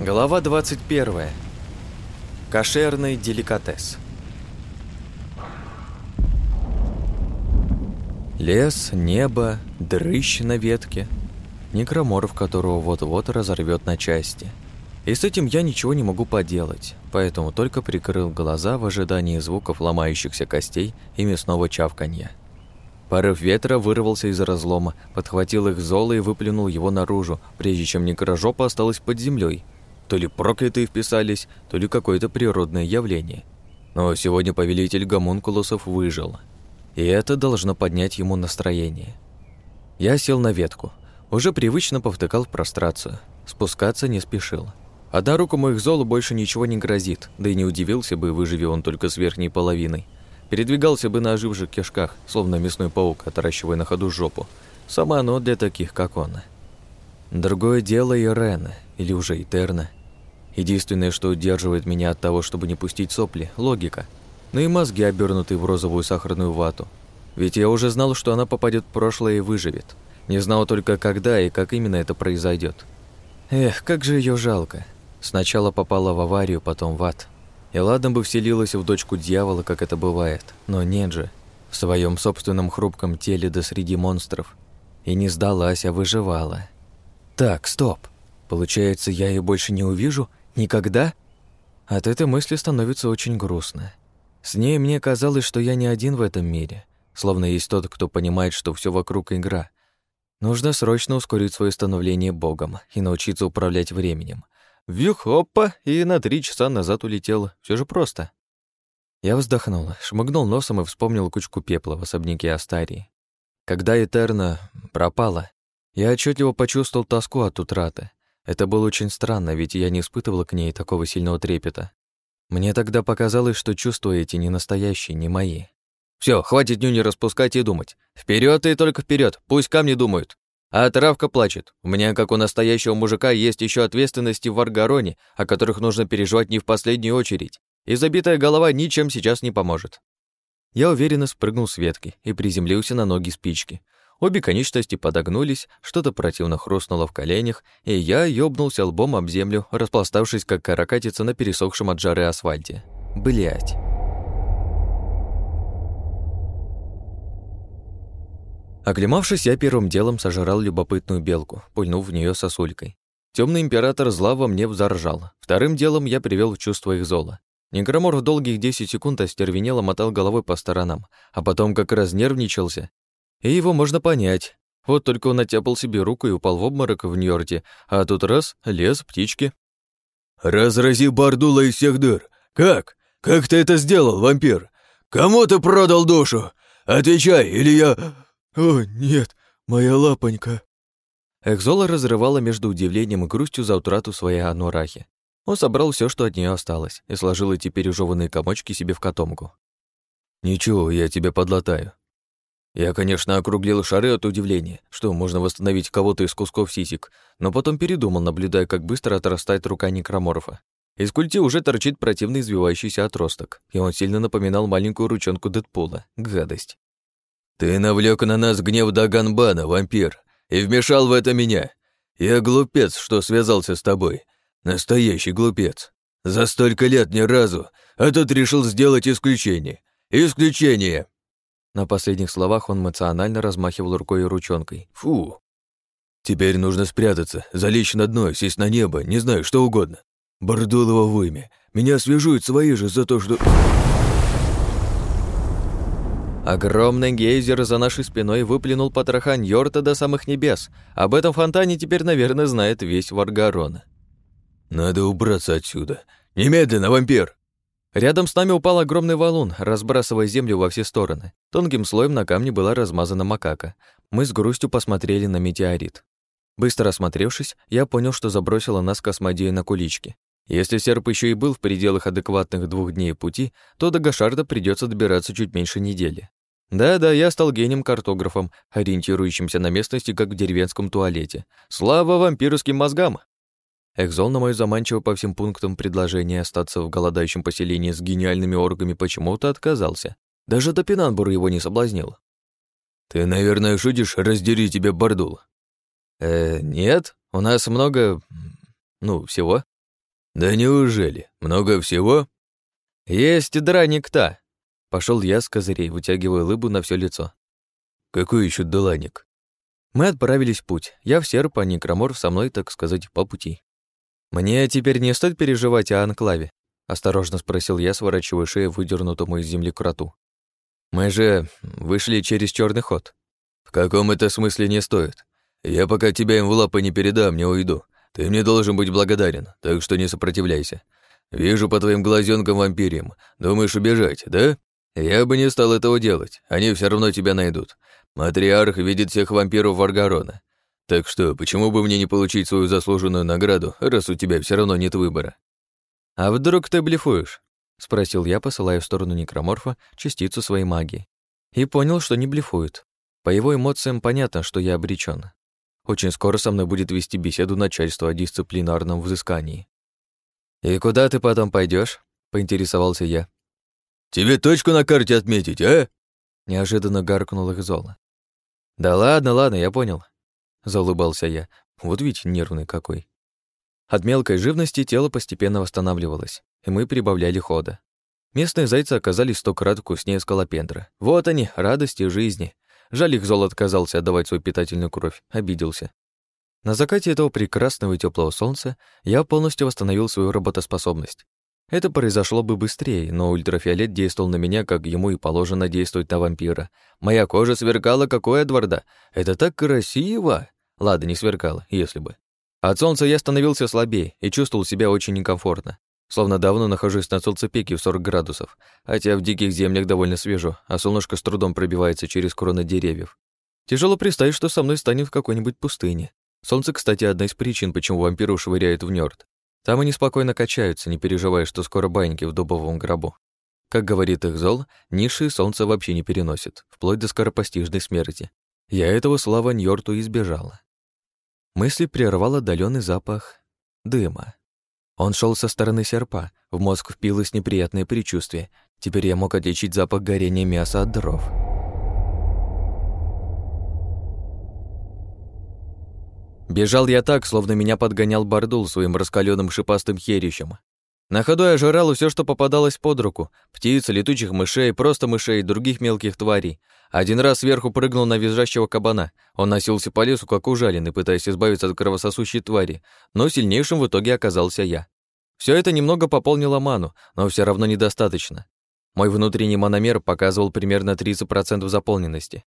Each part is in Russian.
Глава 21. Кошерный деликатес. Лес, небо, дрыщ на ветке, некроморф, которого вот-вот разорвет на части. И с этим я ничего не могу поделать, поэтому только прикрыл глаза в ожидании звуков ломающихся костей и мясного чавканья. Порыв ветра вырвался из разлома, подхватил их золо и выплюнул его наружу, прежде чем некрожопа осталась под землей. То ли проклятые вписались, то ли какое-то природное явление. Но сегодня повелитель гомункулусов выжил. И это должно поднять ему настроение. Я сел на ветку. Уже привычно повтыкал в прострацию. Спускаться не спешил. Одна рука моих золу больше ничего не грозит, да и не удивился бы, выживи он только с верхней половиной. Передвигался бы на оживших кишках, словно мясной паук, отращивая на ходу жопу. Само оно для таких, как он. Другое дело и Рена, или уже Итерна. Единственное, что удерживает меня от того, чтобы не пустить сопли – логика. Ну и мозги, обернутые в розовую сахарную вату. Ведь я уже знал, что она попадет в прошлое и выживет. Не знал только, когда и как именно это произойдет. Эх, как же ее жалко. Сначала попала в аварию, потом в ад. И ладно бы вселилась в дочку дьявола, как это бывает, но нет же. В своем собственном хрупком теле да среди монстров. И не сдалась, а выживала. Так, стоп. Получается, я ее больше не увижу, Никогда? От этой мысли становится очень грустно. С ней мне казалось, что я не один в этом мире, словно есть тот, кто понимает, что все вокруг игра. Нужно срочно ускорить свое становление богом и научиться управлять временем. Вьюх, опа, и на три часа назад улетел. Все же просто. Я вздохнул, шмыгнул носом и вспомнил кучку пепла в особняке Астарии. Когда Этерна пропала, я отчетливо почувствовал тоску от утраты. Это было очень странно, ведь я не испытывала к ней такого сильного трепета. Мне тогда показалось, что чувства эти не настоящие, не мои. Все, хватит нюни распускать и думать. Вперед и только вперед, пусть камни думают. А травка плачет. У меня, как у настоящего мужика, есть еще ответственности в Аргароне, о которых нужно переживать не в последнюю очередь. И забитая голова ничем сейчас не поможет. Я уверенно спрыгнул с ветки и приземлился на ноги спички. Обе конечности подогнулись, что-то противно хрустнуло в коленях, и я ёбнулся лбом об землю, распластавшись как каракатица на пересохшем от жары асфальте. Блять. Оглемавшись, я первым делом сожрал любопытную белку, пульнув в нее сосулькой. Темный император зла во мне взоржал. Вторым делом я привел в чувство их зола. Некромор в долгих 10 секунд остервенело мотал головой по сторонам, а потом как разнервничался и его можно понять. Вот только он оттяпал себе руку и упал в обморок в Ньорте, а тут раз — лес, птички. «Разрази Бардула из всех дыр! Как? Как ты это сделал, вампир? Кому ты продал душу? Отвечай, или я...» «О, нет, моя лапонька!» Экзола разрывала между удивлением и грустью за утрату своей анурахи. Он собрал все, что от нее осталось, и сложил эти пережеванные комочки себе в котомку. «Ничего, я тебя подлатаю. Я, конечно, округлил шары от удивления, что можно восстановить кого-то из кусков сисек, но потом передумал, наблюдая, как быстро отрастает рука некроморфа. Из культи уже торчит противный извивающийся отросток, и он сильно напоминал маленькую ручонку Дэдпула. Гадость. «Ты навлек на нас гнев Даганбана, вампир, и вмешал в это меня. Я глупец, что связался с тобой. Настоящий глупец. За столько лет ни разу, а тут решил сделать исключение. Исключение!» На последних словах он эмоционально размахивал рукой и ручонкой. «Фу! Теперь нужно спрятаться, залечь на дно, сесть на небо, не знаю, что угодно. Бардулово вымя. Меня свяжут свои же за то, что...» Огромный гейзер за нашей спиной выплюнул потроха Ньорта до самых небес. Об этом фонтане теперь, наверное, знает весь Варгарон. «Надо убраться отсюда. Немедленно, вампир!» Рядом с нами упал огромный валун, разбрасывая землю во все стороны. Тонким слоем на камне была размазана макака. Мы с грустью посмотрели на метеорит. Быстро осмотревшись, я понял, что забросила нас космодея на кулички. Если серп еще и был в пределах адекватных двух дней пути, то до Гашарда придется добираться чуть меньше недели. Да-да, я стал гением-картографом, ориентирующимся на местности, как в деревенском туалете. Слава вампирским мозгам! Экзол на мое заманчиво по всем пунктам предложение остаться в голодающем поселении с гениальными оргами почему-то отказался. Даже Топинанбур его не соблазнил. «Ты, наверное, шутишь, раздери тебе бордул?» «Э, нет, у нас много... ну, всего. «Да неужели? Много всего?» «Есть драник та!» Пошел я с козырей, вытягивая лыбу на все лицо. «Какой еще доланик?» Мы отправились в путь. Я в серп, а некромор со мной, так сказать, по пути. «Мне теперь не стоит переживать о анклаве?» Осторожно спросил я, сворачивая шею выдернутому из земли кроту. «Мы же вышли через черный ход». «В каком это смысле не стоит? Я пока тебя им в лапы не передам, не уйду. Ты мне должен быть благодарен, так что не сопротивляйся. Вижу по твоим глазенкам вампирием. Думаешь убежать, да? Я бы не стал этого делать, они все равно тебя найдут. Матриарх видит всех вампиров Варгарона. Так что, почему бы мне не получить свою заслуженную награду, раз у тебя все равно нет выбора? А вдруг ты блефуешь? Спросил я, посылая в сторону некроморфа частицу своей магии. И понял, что не блефует. По его эмоциям понятно, что я обречен. Очень скоро со мной будет вести беседу начальство о дисциплинарном взыскании. «И куда ты потом пойдешь? поинтересовался я. «Тебе точку на карте отметить, а?» Неожиданно гаркнул их Зола. «Да ладно, ладно, я понял», — заулыбался я. Вот ведь нервный какой. От мелкой живности тело постепенно восстанавливалось, и мы прибавляли хода. Местные зайцы оказались сто крат вкуснее скалопендра. Вот они, радости жизни. Жаль, их Зол отказался отдавать свою питательную кровь, обиделся. На закате этого прекрасного и теплого солнца я полностью восстановил свою работоспособность. Это произошло бы быстрее, но ультрафиолет действовал на меня, как ему и положено действовать на вампира. Моя кожа сверкала, какой Эдварда. Это так красиво! Ладно, не сверкала, если бы. От солнца я становился слабее и чувствовал себя очень некомфортно. Словно давно нахожусь на солнцепеке в 40 градусов, хотя в диких землях довольно свежо, а солнышко с трудом пробивается через кроны деревьев. Тяжело представить, что со мной станет в какой-нибудь пустыне. Солнце, кстати, одна из причин, почему вампиру швыряют в нёрд. Там они спокойно качаются, не переживая, что скоро баньки в дубовом гробу. Как говорит их зол, низшие солнце вообще не переносят, вплоть до скоропостижной смерти. Я этого слава Ньорту избежала. Мысли прервал отдаленный запах дыма. Он шел со стороны серпа, в мозг впилось неприятное предчувствие. Теперь я мог отличить запах горения мяса от дров. Бежал я так, словно меня подгонял Бардул своим раскаленным шипастым херищем. На ходу я жрал все, что попадалось под руку. Птиц, летучих мышей, просто мышей, других мелких тварей. Один раз сверху прыгнул на визжащего кабана. Он носился по лесу, как ужаленный, пытаясь избавиться от кровососущей твари, но сильнейшим в итоге оказался я. Все это немного пополнило ману, но все равно недостаточно. Мой внутренний мономер показывал примерно 30% заполненности.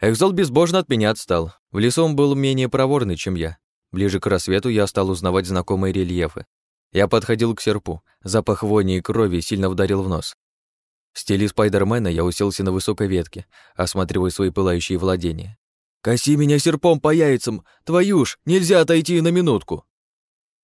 Экзол безбожно от меня отстал. В лесу он был менее проворный, чем я. Ближе к рассвету я стал узнавать знакомые рельефы. Я подходил к серпу. Запах вони и крови сильно вдарил в нос. В стиле Спайдермена я уселся на высокой ветке, осматривая свои пылающие владения. «Коси меня серпом по яйцам! Твою ж, нельзя отойти на минутку!»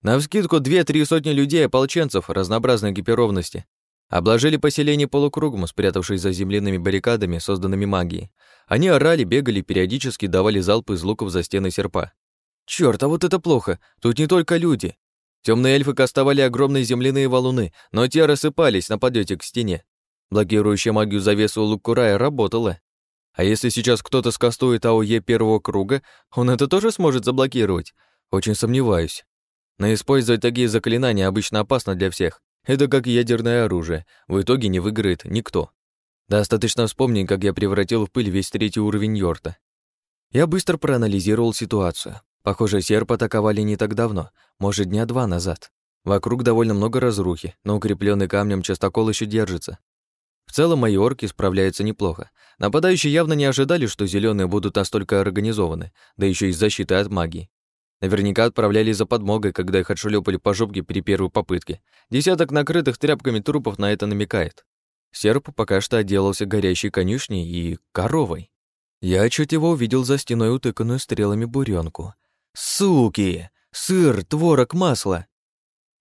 Навскидку две-три сотни людей, ополченцев разнообразной экипированности, Обложили поселение полукругом, спрятавшись за земляными баррикадами, созданными магией. Они орали, бегали, периодически давали залпы из луков за стены серпа. Чёрт, а вот это плохо. Тут не только люди. Темные эльфы кастовали огромные земляные валуны, но те рассыпались на подлете к стене. Блокирующая магию завесу Лукурая работала. А если сейчас кто-то скастует АОЕ первого круга, он это тоже сможет заблокировать? Очень сомневаюсь. Но использовать такие заклинания обычно опасно для всех. Это как ядерное оружие. В итоге не выиграет никто. Достаточно вспомнить, как я превратил в пыль весь третий уровень Йорта. Я быстро проанализировал ситуацию. Похоже, серп атаковали не так давно, может, дня два назад. Вокруг довольно много разрухи, но укрепленный камнем частокол еще держится. В целом мои орки справляются неплохо. Нападающие явно не ожидали, что зеленые будут настолько организованы, да еще и с защитой от магии. Наверняка отправляли за подмогой, когда их отшлепали по жопке при первой попытке. Десяток накрытых тряпками трупов на это намекает. Серп пока что отделался горящей конюшней и коровой. Я чуть его увидел за стеной утыканную стрелами буренку. Суки! Сыр, творог, масло!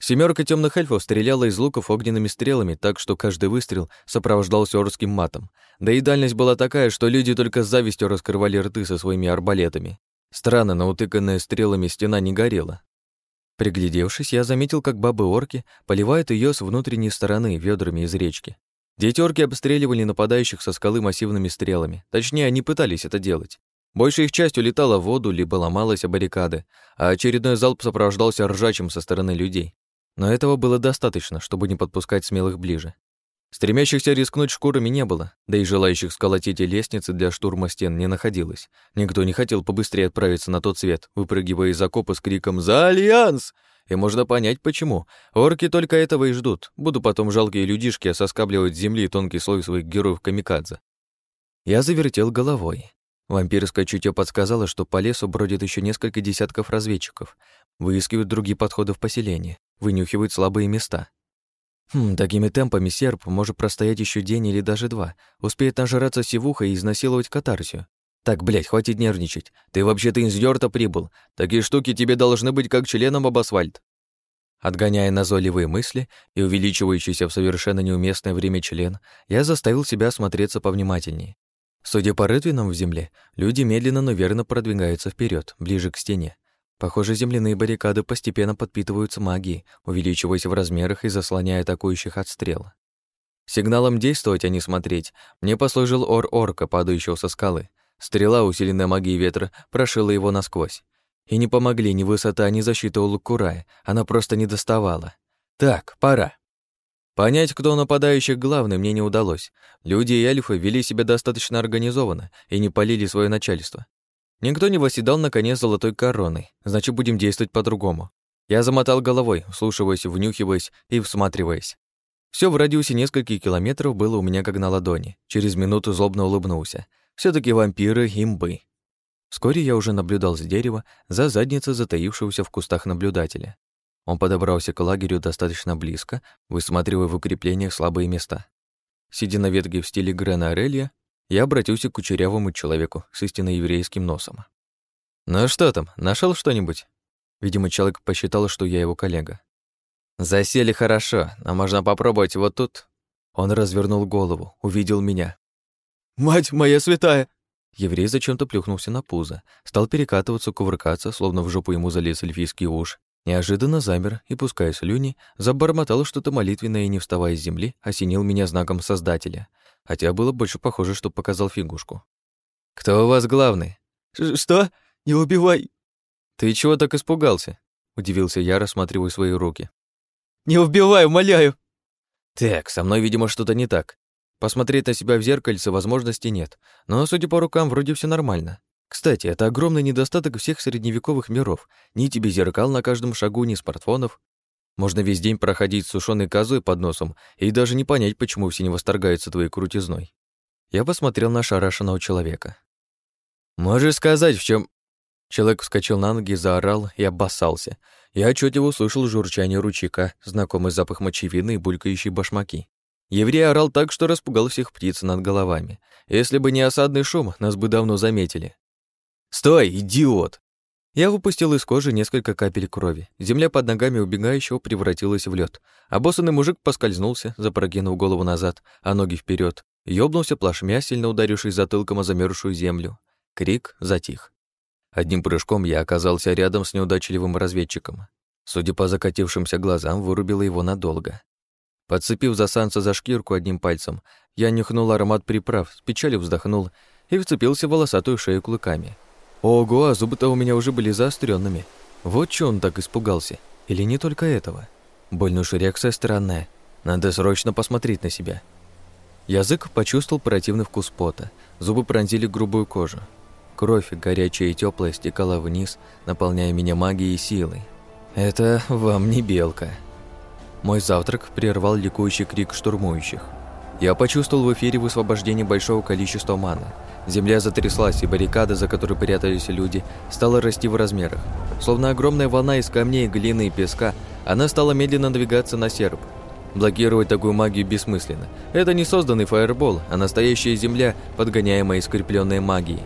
Семерка темных эльфов стреляла из луков огненными стрелами, так что каждый выстрел сопровождался орским матом. Да и дальность была такая, что люди только с завистью раскрывали рты со своими арбалетами. Странно, но утыканная стрелами стена не горела. Приглядевшись, я заметил, как бабы-орки поливают ее с внутренней стороны ведрами из речки. Дети-орки обстреливали нападающих со скалы массивными стрелами. Точнее, они пытались это делать. Большая их часть улетала в воду, либо ломалась о баррикады, а очередной залп сопровождался ржачем со стороны людей. Но этого было достаточно, чтобы не подпускать смелых ближе. Стремящихся рискнуть шкурами не было, да и желающих сколотить лестницы для штурма стен не находилось. Никто не хотел побыстрее отправиться на тот свет, выпрыгивая из окопа с криком «За Альянс!». И можно понять, почему. Орки только этого и ждут. Буду потом жалкие людишки соскабливать с земли тонкий слой своих героев камикадзе. Я завертел головой. Вампирское чутье подсказало, что по лесу бродит еще несколько десятков разведчиков, выискивают другие подходы в поселение, вынюхивают слабые места. Хм, такими темпами серп может простоять еще день или даже два, успеет нажраться сивуха и изнасиловать катарсию. Так, блядь, хватит нервничать. Ты вообще-то из Йорта прибыл. Такие штуки тебе должны быть как членом об асфальт. Отгоняя назойливые мысли и увеличивающийся в совершенно неуместное время член, я заставил себя осмотреться повнимательнее. Судя по рытвинам в земле, люди медленно, но верно продвигаются вперед, ближе к стене. Похоже, земляные баррикады постепенно подпитываются магией, увеличиваясь в размерах и заслоняя атакующих от стрел. Сигналом действовать, а не смотреть, мне послужил ор орка, падающего со скалы. Стрела, усиленная магией ветра, прошила его насквозь. И не помогли ни высота, ни защита у Лукурая, она просто не доставала. Так, пора. Понять, кто нападающих главный, мне не удалось. Люди и эльфы вели себя достаточно организованно и не полили свое начальство. Никто не восседал на коне золотой короной, значит, будем действовать по-другому. Я замотал головой, слушаясь, внюхиваясь и всматриваясь. Все в радиусе нескольких километров было у меня как на ладони. Через минуту злобно улыбнулся. все таки вампиры — имбы. Вскоре я уже наблюдал с дерева за задницей затаившегося в кустах наблюдателя. Он подобрался к лагерю достаточно близко, высматривая в укреплениях слабые места. Сидя на ветке в стиле Грена Орелья, я обратился к кучерявому человеку с истинно еврейским носом. «Ну что там, нашел что-нибудь?» Видимо, человек посчитал, что я его коллега. «Засели хорошо, но можно попробовать вот тут». Он развернул голову, увидел меня. «Мать моя святая!» Еврей зачем-то плюхнулся на пузо, стал перекатываться, кувыркаться, словно в жопу ему залез эльфийский уж, неожиданно замер и, пуская слюни, забормотал что-то молитвенное и, не вставая с земли, осенил меня знаком Создателя — хотя было больше похоже, что показал фигушку. «Кто у вас главный?» «Что? Не убивай!» «Ты чего так испугался?» — удивился я, рассматривая свои руки. «Не убивай, умоляю!» «Так, со мной, видимо, что-то не так. Посмотреть на себя в зеркальце возможности нет, но, судя по рукам, вроде все нормально. Кстати, это огромный недостаток всех средневековых миров. Ни тебе зеркал на каждом шагу, ни смартфонов. Можно весь день проходить с сушеной козой под носом и даже не понять, почему все не восторгаются твоей крутизной. Я посмотрел на шарашенного человека. «Можешь сказать, в чем? Человек вскочил на ноги, заорал и обоссался. Я отчетливо услышал журчание ручейка, знакомый запах мочевины и булькающие башмаки. Еврей орал так, что распугал всех птиц над головами. Если бы не осадный шум, нас бы давно заметили. «Стой, идиот!» Я выпустил из кожи несколько капель крови. Земля под ногами убегающего превратилась в лед. Обоссанный мужик поскользнулся, запрокинув голову назад, а ноги вперед, ёбнулся плашмя, сильно ударившись затылком о замерзшую землю. Крик затих. Одним прыжком я оказался рядом с неудачливым разведчиком. Судя по закатившимся глазам, вырубило его надолго. Подцепив засанца за шкирку одним пальцем, я нюхнул аромат приправ, с печалью вздохнул и вцепился в волосатую шею клыками. Ого, а зубы-то у меня уже были заостренными. Вот чё он так испугался. Или не только этого. Больно уж реакция странная. Надо срочно посмотреть на себя. Язык почувствовал противный вкус пота. Зубы пронзили грубую кожу. Кровь, горячая и теплая, стекала вниз, наполняя меня магией и силой. Это вам не белка. Мой завтрак прервал ликующий крик штурмующих. Я почувствовал в эфире высвобождение большого количества маны. Земля затряслась, и баррикада, за которой прятались люди, стала расти в размерах. Словно огромная волна из камней, глины и песка, она стала медленно двигаться на серп. Блокировать такую магию бессмысленно. Это не созданный фаербол, а настоящая земля, подгоняемая и скрепленная магией.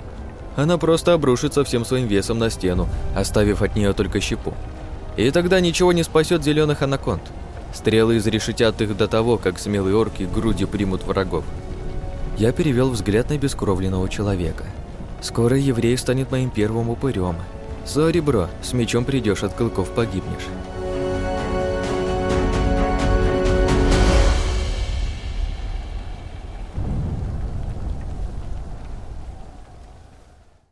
Она просто обрушится всем своим весом на стену, оставив от нее только щепу. И тогда ничего не спасет зеленых анаконд. Стрелы изрешетят их до того, как смелые орки груди примут врагов. Я перевел взгляд на бескровленного человека. Скоро еврей станет моим первым упырем. Сори, бро, с мечом придешь, от клыков погибнешь.